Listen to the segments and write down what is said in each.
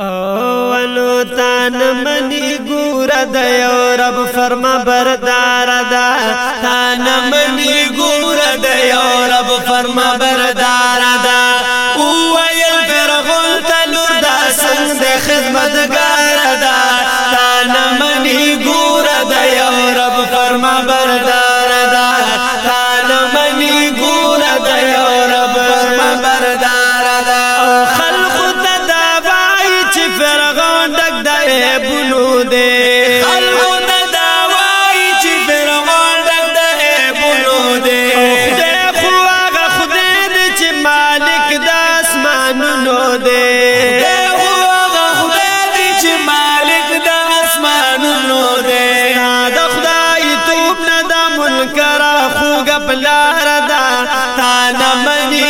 اولو تا نمانی گورا دا یو رب فرما بردار دا تا نمانی گورا دا یو رب فرما بردار پلار دا تا نه مني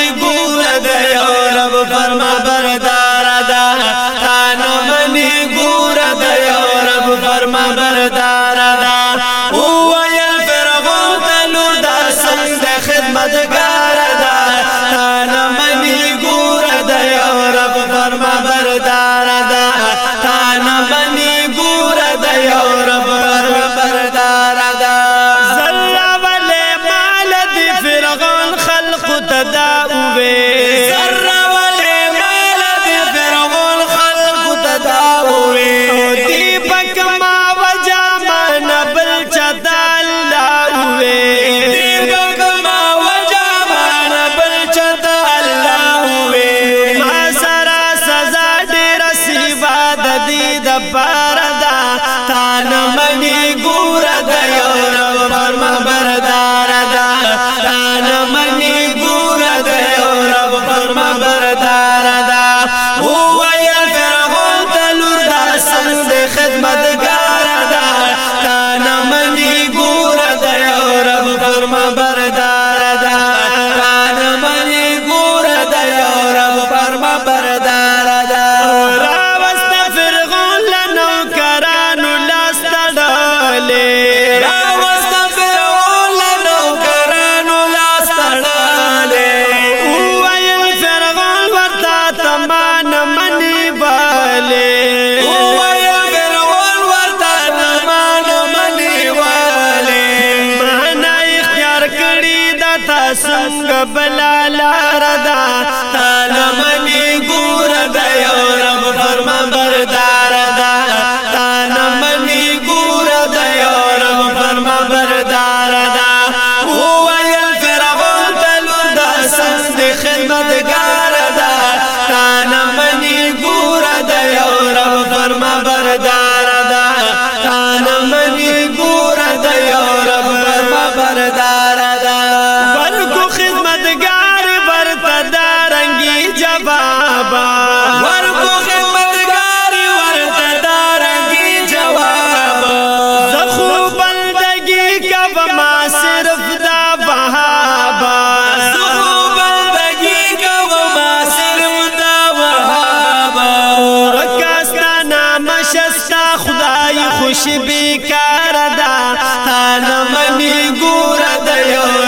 خوش بیکار دا تا نمانی گور دا یو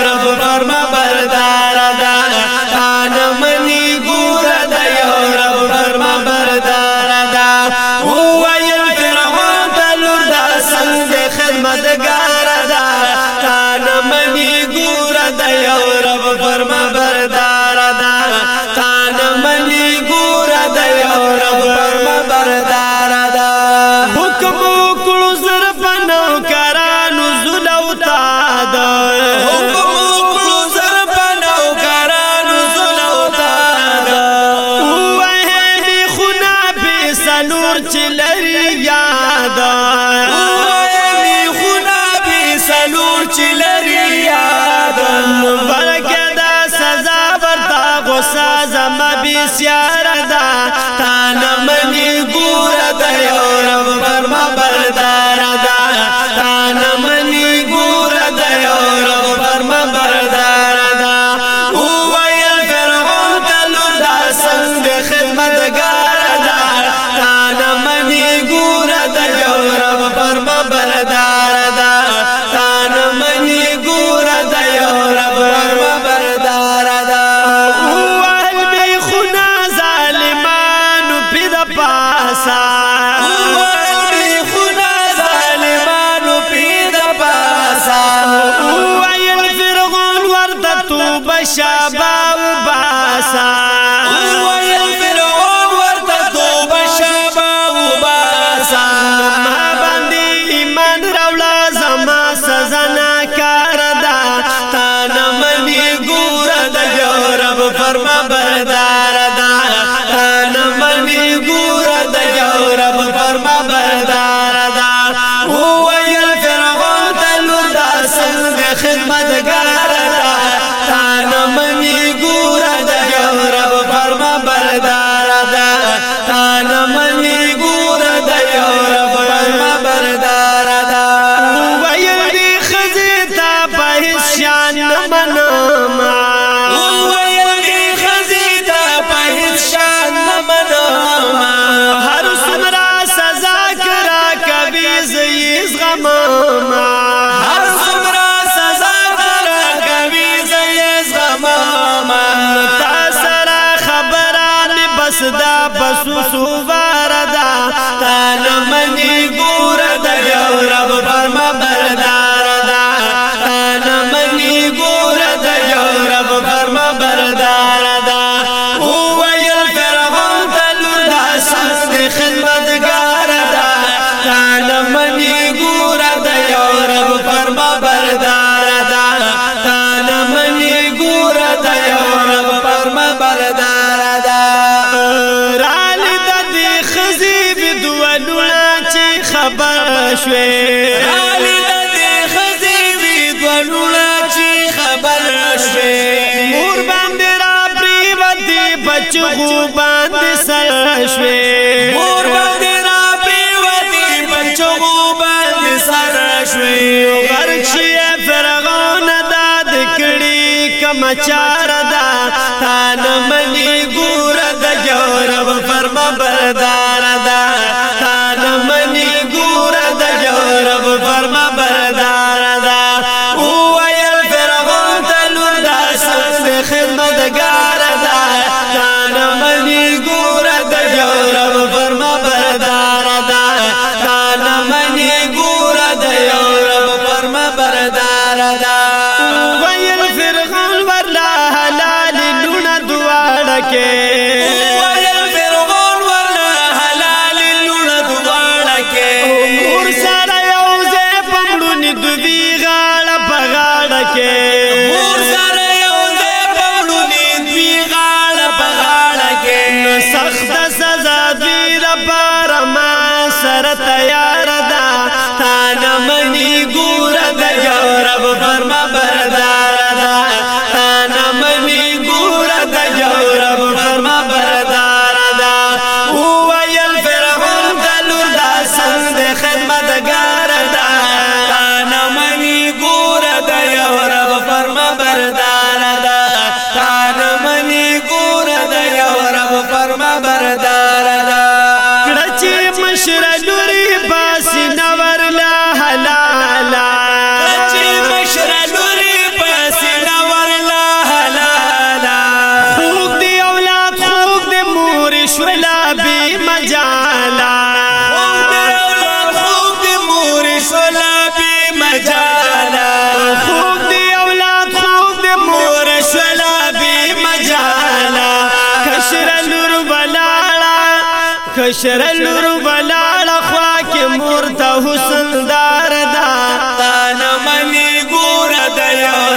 لري یاد وای خدا به سلور چې لري یاد برکه دا سزا ورتا غوسه زما به سیار شباب باسا ویل فرعون ورته توبه شباب باسا ما باندې ایمان راولا زما سزا نه کار دا تا نه مني ګور د رب فرما پس دا پسو سوبا My child. مشر لور بلاړ خوا کې مور ته حسن دار دا تا نه مني ګور د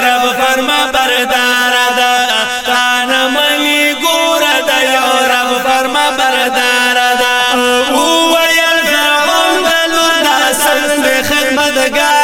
رب فرما بردار دا تا نه مني ګور د رب فرما بردار دا هو ويل فرعون بلور دا سند خدمتګار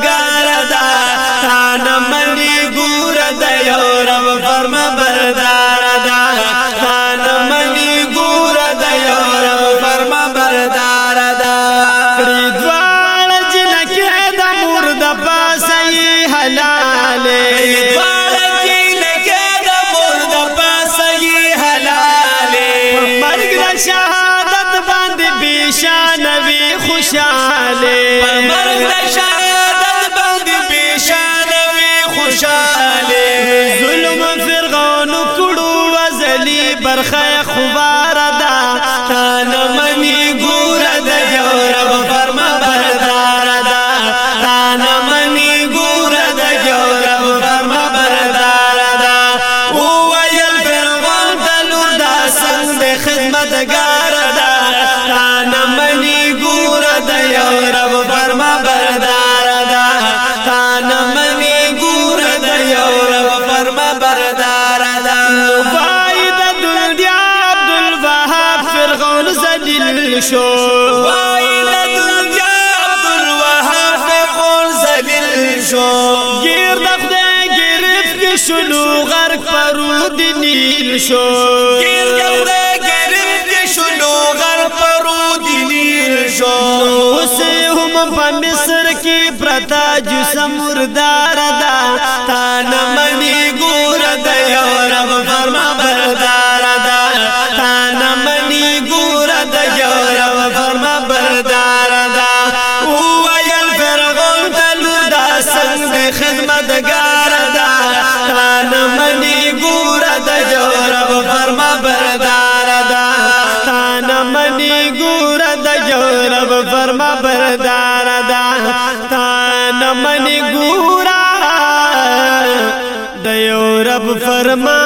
بدګار دا تان منډي ګور د یو رب فرم بردار دا تان منډي ګور د یو رب فرم بردار دا کړي دوال جنکه د مور د پاسه حلاله دوال شهادت باندې بشانوي خوشاله مرګ را شهادت خوشاله ظلم فرعون کړو وزلی برخه خوار ده تا نه مني سردار دا وای د دنیا عبد الوهاب فرعون ذلیل شو وای د دنیا عبد الوهاب فرعون ذلیل شو غیر د خدای گرفت کې شلو غرق پرود نیل شو غیر د خدای گرفت کې شلو غرق پرود نیل شو حسین په مصر کې پرتا جو سمردار دا تانم بردار دا تان منی ګور دا یو رب فرما بردار دا تان منی ګور دا یو رب فرما